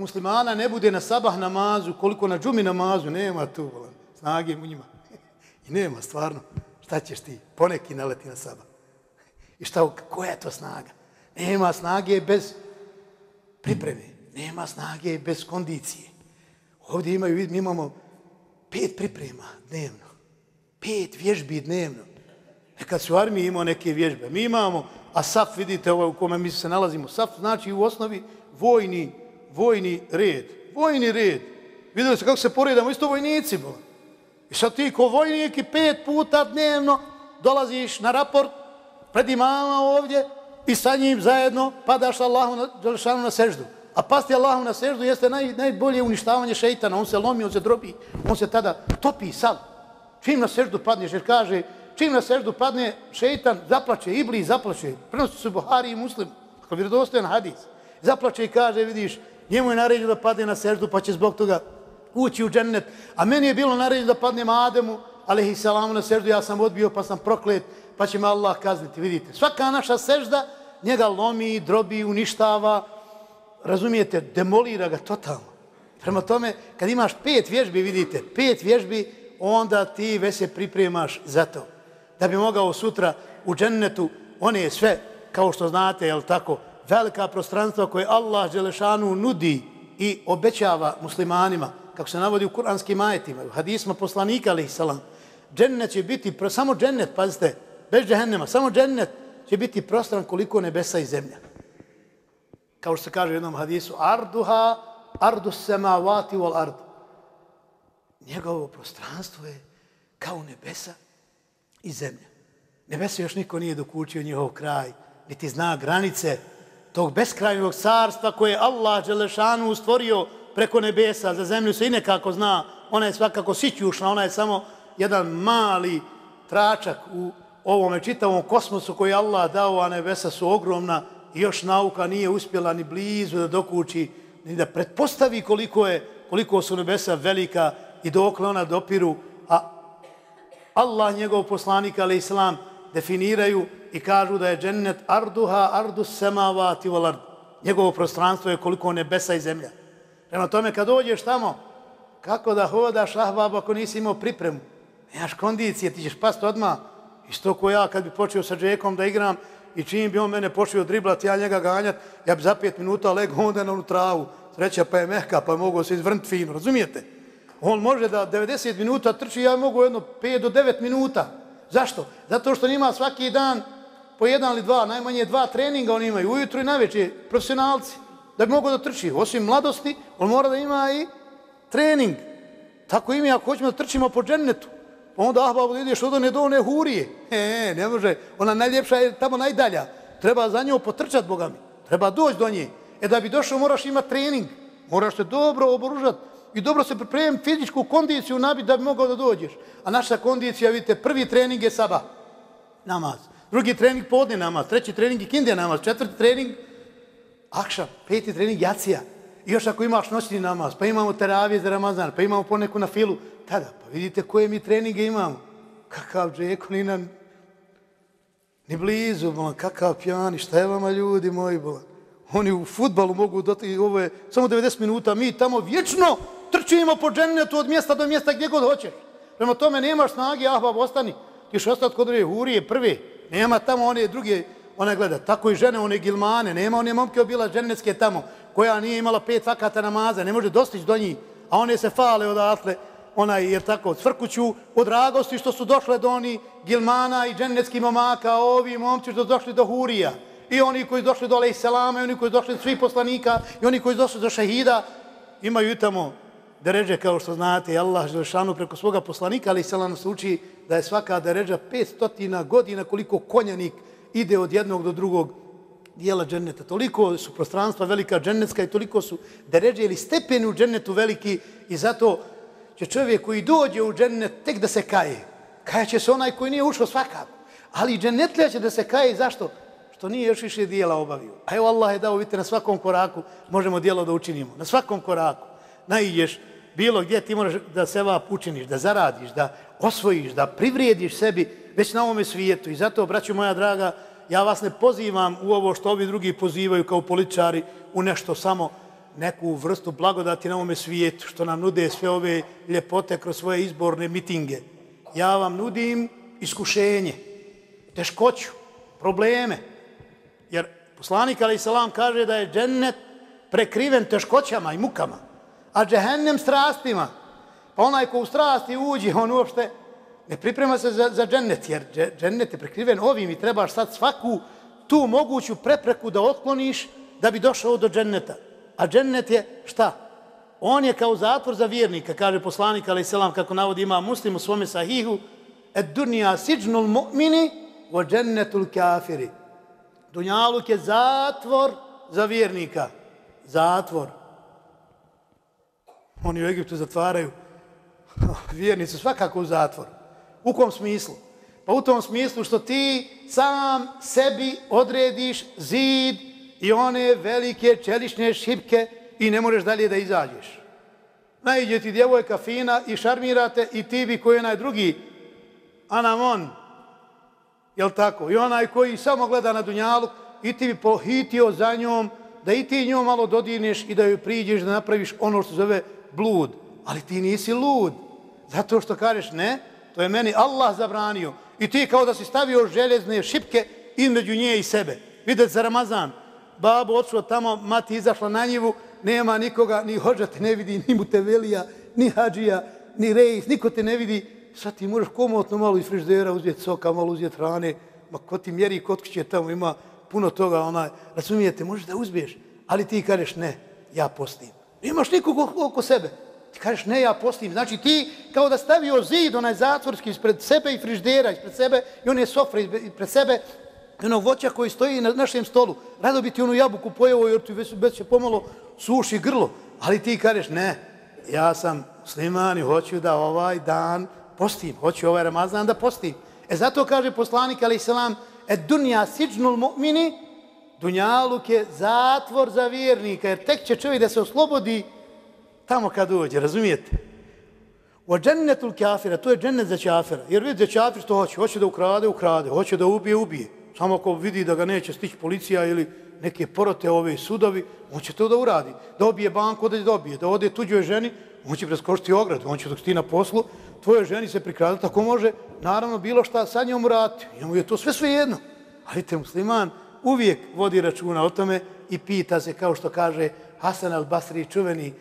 muslimana ne bude na sabah namazu, koliko na džumi namazu, nema tu volan, snage u njima. I nema, stvarno, šta ćeš ti? Poneki naleti na sabah. I šta, koja je to snaga? Nema snage bez pripreme. Nema snage bez kondicije. Ovdje imaju, mi imamo pet priprema dnevno. Pet vježbi dnevno. E kad su u armiji imao neke vježbe, mi imamo, a SAF, vidite ovo u kome mi se nalazimo, SAF znači u osnovi vojni, vojni red. Vojni red. Vidjeli se kako se poredamo, isto vojnici bo. I sad ti ko vojnik i pet puta dnevno dolaziš na raport pred imama ovdje i sa njim zajedno padaš Allahu na, na seždu. A pasti Allahu na seždu jeste naj, najbolje uništavanje šeitana. On se lomi, on se drobi, on se tada topi sad. Čim na seždu padneš, jer kaže, čim na seždu padne šeitan, zaplače, ibli zaplače. Prenosi su Buhari i Muslim, ako vjerodostojen hadis. Zaplače i kaže, vidiš, njemu je naređeno da padne na seždu, pa će zbog toga ući u džennet. A meni je bilo naređeno da padnem Ademu, alaihi salamu na seždu, ja sam odbio, pa sam proklet, pa će me Allah kazniti. Vidite, svaka naša sežda njega lomi, drobi, uništava, razumijete, demolira ga totalno. Prema tome, kad imaš pet vježbi, vidite, pet vježbi, onda ti već se pripremaš za to. Da bi mogao sutra u džennetu, one je sve, kao što znate, je tako, velika prostranstva koje Allah Đelešanu nudi i obećava muslimanima, kako se navodi u kuranskim ajetima, u hadisma poslanika, ali salam, džennet će biti, samo džennet, pazite, bez džehennema, samo džennet će biti prostran koliko nebesa i zemlja. Kao što se kaže u jednom hadisu, arduha, ardu semavati wal ard. Njegovo prostranstvo je kao nebesa i zemlja. Nebesa još niko nije dokučio njihov kraj, niti zna granice tog beskrajnog carstva koje Allah Đelešanu stvorio preko nebesa. Za zemlju se i nekako zna, ona je svakako sićušna, ona je samo jedan mali tračak u ovome čitavom kosmosu koji Allah dao, a nebesa su ogromna i još nauka nije uspjela ni blizu da dokući, ni da pretpostavi koliko je koliko su nebesa velika i dokle ona dopiru, a Allah, njegov poslanik, ali islam, definiraju i kažu da je džennet arduha, ardu semavati volard. Njegovo prostranstvo je koliko nebesa i zemlja. Prema tome, kad dođeš tamo, kako da hodaš, ah, babo, ako nisi imao pripremu, nemaš kondicije, ti ćeš past odmah. Isto ko ja, kad bi počeo sa Džekom da igram i čim bi on mene počeo driblati, ja njega ganjat, ja bi za pet minuta legao onda na onu travu. Sreća pa je mehka, pa je mogo se izvrnti fino, razumijete? On može da 90 minuta trči, ja mogu jedno 5 do 9 minuta. Zašto? Zato što nima svaki dan po jedan ili dva, najmanje dva treninga oni imaju, ujutru i najveće, profesionalci, da bi mogo da trči. Osim mladosti, on mora da ima i trening. Tako imi, ako hoćemo da trčimo po džennetu, onda ah, babo, ideš od one do one hurije. E, ne može, ona najljepša je tamo najdalja. Treba za nju potrčati, Boga mi. Treba doći do nje. E da bi došao, moraš imati trening. Moraš se dobro oboružati i dobro se pripremiti fizičku kondiciju nabiti da bi mogao da dođeš. A naša kondicija, vidite, prvi trening je saba, namaz. Drugi trening podne namaz, treći trening je kindija namaz, četvrti trening akša, peti trening jacija. I još ako imaš noćni namaz, pa imamo teravije za Ramazan, pa imamo poneku na filu, tada, pa vidite koje mi treninge imamo. Kakav džeko, ni na... Ni blizu, bolan, kakav pjani, šta je vama ljudi moji, bolan. Oni u futbalu mogu doti, ovo je samo 90 minuta, mi tamo vječno trčimo po džennetu od mjesta do mjesta gdje god hoćeš. Prema tome nemaš snage, ah, bab, ostani. Ti što ostati kod ove hurije prve. Nema tamo one druge, ona gleda, tako i žene, one gilmane, nema one momke obila ženecke tamo, koja nije imala pet fakata namaza, ne može dostići do njih, a one se fale odatle, ona je tako, cvrkuću od radosti što su došle do oni gilmana i džennetskih momaka, a ovi momci što su došli do hurija, i oni koji su došli do selama, i oni koji su došli do svih poslanika, i oni koji su došli do šehida, imaju tamo deređe, kao što znate, Allah Želešanu preko svoga poslanika, ali se nas uči da je svaka deređa 500 godina koliko konjanik ide od jednog do drugog dijela dženneta. Toliko su prostranstva velika džennetska i toliko su deređe ili stepeni u džennetu veliki i zato će čovjek koji dođe u džennet tek da se kaje. Kaja će se onaj koji nije ušao svakako. Ali džennetlija će da se kaje. Zašto? Što nije još više dijela obavio. A evo Allah je dao, vidite, na svakom koraku možemo dijelo da učinimo. Na svakom koraku. Najiđeš bilo gdje ti moraš da se vap učiniš, da zaradiš, da osvojiš, da privrijediš sebi već na ovome svijetu. I zato, braću moja draga, ja vas ne pozivam u ovo što ovi drugi pozivaju kao političari u nešto samo neku vrstu blagodati na ovome svijetu, što nam nude sve ove ljepote kroz svoje izborne mitinge. Ja vam nudim iskušenje, teškoću, probleme. Jer poslanik Ali Salam kaže da je džennet prekriven teškoćama i mukama, a džehennem strastima. Pa onaj ko u strasti uđe, on uopšte ne priprema se za, za džennet, jer džennet je prekriven ovim i trebaš sad svaku tu moguću prepreku da otkloniš da bi došao do dženneta. A džennet je šta? On je kao zatvor za vjernika, kaže poslanik, ali selam, kako navodi ima muslim u svome sahihu, et dunija siđnul mu'mini wa džennetul kafiri. Dunjaluk je zatvor za vjernika. Zatvor. Oni u Egiptu zatvaraju vjernicu svakako u zatvor. U kom smislu? Pa u tom smislu što ti sam sebi odrediš zid i one velike čelične šipke i ne možeš dalje da izađeš. Najde ti djevojka fina i šarmirate i ti bi koji je onaj drugi anamon, jel tako? I onaj koji samo gleda na dunjalu i ti bi pohitio za njom da i ti njom malo dodirneš i da joj priđeš da napraviš ono što zove blud. Ali ti nisi lud. Zato što kažeš ne, to je meni Allah zabranio. I ti kao da si stavio željezne šipke između nje i sebe. Vidite za Ramazan. babu odšlo tamo, mati izašla na njivu, nema nikoga, ni hođa te ne vidi, ni mutevelija, ni hađija, ni rejs, niko te ne vidi. Sad ti možeš komotno malo iz friždera uzeti soka, malo uzeti hrane. Ma ko ti mjeri kod kuće tamo ima puno toga, onaj, razumijete, možeš da uzbiješ. Ali ti kažeš ne, ja postim. Imaš nikog oko sebe. Ti kažeš, ne, ja postim. Znači ti kao da stavio zid, onaj zatvorski, ispred sebe i friždera, ispred sebe i one sofre ispred sebe, i ono voća koji stoji na našem stolu. Rado bi ti onu jabuku pojevo jer ti već, već će pomalo suši grlo. Ali ti kažeš, ne, ja sam musliman i hoću da ovaj dan postim. Hoću ovaj Ramazan da postim. E zato kaže poslanik, ali selam, e dunja siđnul mu'mini, dunjaluk je zatvor za vjernika, jer tek će čovjek da se oslobodi tamo kad uđe, razumijete? O džennetul kafira, to je džennet za čafira. Jer vidite, čafir što hoće, hoće da ukrade, ukrade, hoće da ubije, ubije. Samo ako vidi da ga neće stići policija ili neke porote ove sudovi, on će to da uradi. Da obije banku, da dobije, da ode tuđoj ženi, on će preskočiti ogradu, on će dok sti na poslu, tvojoj ženi se prikradati, tako može, naravno, bilo šta sa njom urati. Njemu je to sve sve jedno. Ali te musliman uvijek vodi računa o tome i pita se, kao što kaže Hasan al-Basri, čuveni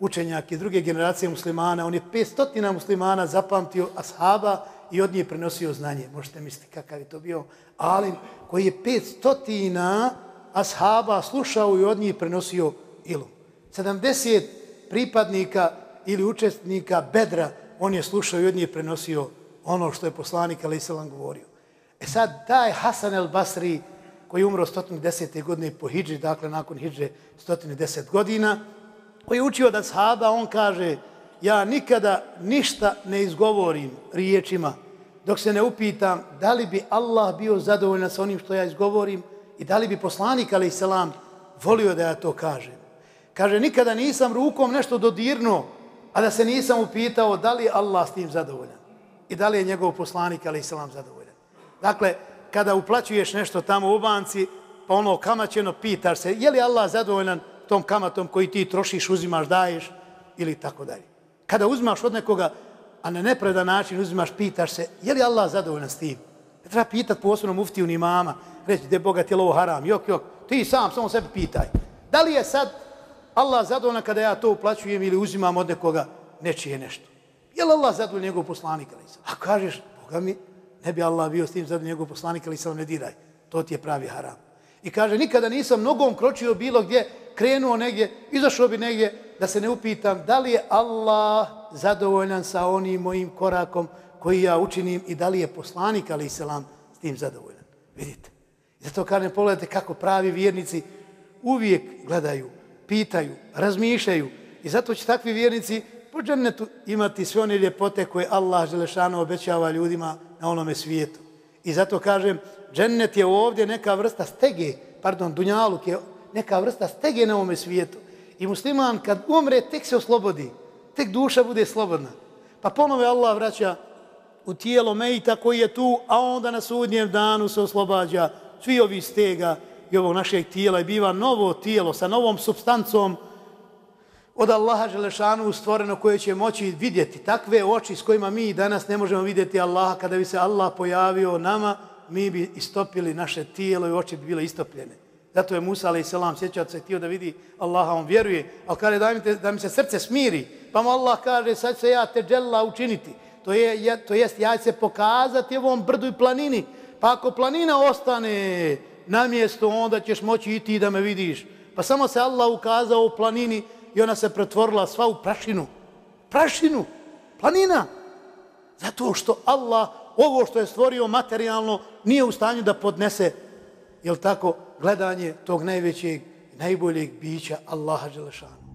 učenjak i druge generacije muslimana, on je 500 muslimana zapamtio ashaba i od nje prenosio znanje. Možete misliti kakav je to bio Alim koji je 500 ashaba slušao i od nje prenosio ilum. 70 pripadnika ili učestnika bedra on je slušao i od nje prenosio ono što je poslanik Ali Selam govorio. E sad, taj Hasan el Basri, koji je umro 110. godine po Hidži, dakle nakon Hidže 110 godina, koji je učio da sahaba, on kaže, ja nikada ništa ne izgovorim riječima dok se ne upitam da li bi Allah bio zadovoljan sa onim što ja izgovorim i da li bi poslanik, ali selam, volio da ja to kažem. Kaže, nikada nisam rukom nešto dodirnuo, a da se nisam upitao da li je Allah s tim zadovoljan i da li je njegov poslanik, ali selam, zadovoljan. Dakle, kada uplaćuješ nešto tamo u banci, pa ono kamaćeno pitaš se, je li Allah zadovoljan tom kamatom koji ti trošiš, uzimaš, daješ ili tako dalje. Kada uzmaš od nekoga, a na nepredan način uzimaš, pitaš se, je li Allah zadovoljan s tim? Ne treba pitat posebno muftiju ni mama, reći, gdje Boga ti je lovo haram, jok, jok, ti sam, samo sebi pitaj. Da li je sad Allah zadovoljan kada ja to uplaćujem ili uzimam od nekoga nečije nešto? Je li Allah zadovoljan njegov poslanik? A kažeš, Boga mi, ne bi Allah bio s tim zadovoljan njegov poslanik, ali sam ne diraj. To ti je pravi haram. I kaže, nikada nisam nogom kročio bilo gdje, krenuo negdje, izašao bi negdje, da se ne upitam da li je Allah zadovoljan sa onim mojim korakom koji ja učinim i da li je poslanik, ali i selam, s tim zadovoljan. Vidite. I zato kažem, pogledajte kako pravi vjernici uvijek gledaju, pitaju, razmišljaju. I zato će takvi vjernici u džennetu imati sve one ljepote koje Allah Želešano obećava ljudima na onome svijetu. I zato kažem, džennet je ovdje neka vrsta stege, pardon, dunjaluk je neka vrsta stege na ovome svijetu. I musliman kad umre, tek se oslobodi. Tek duša bude slobodna. Pa ponove Allah vraća u tijelo mejta koji je tu, a onda na sudnjem danu se oslobađa svi ovi stega i ovog našeg tijela i biva novo tijelo sa novom substancom od Allaha Želešanu stvoreno koje će moći vidjeti takve oči s kojima mi danas ne možemo vidjeti Allaha. Kada bi se Allah pojavio nama, mi bi istopili naše tijelo i oči bi bile istopljene. Zato je Musa ali i selam, sjećat se htio da vidi Allaha, on vjeruje, ali kaže da mi, te, da mi se srce smiri, pa mu Allah kaže sad se ja te džela učiniti. To, je, je, to jest ja se pokazati ovom brdu i planini, pa ako planina ostane na mjestu, onda ćeš moći i ti da me vidiš. Pa samo se Allah ukazao u planini i ona se pretvorila sva u prašinu. Prašinu, planina. Zato što Allah ovo što je stvorio materijalno nije u stanju da podnese, jel tako, gledanje tog najvećeg, najboljeg bića Allaha Đelešanu.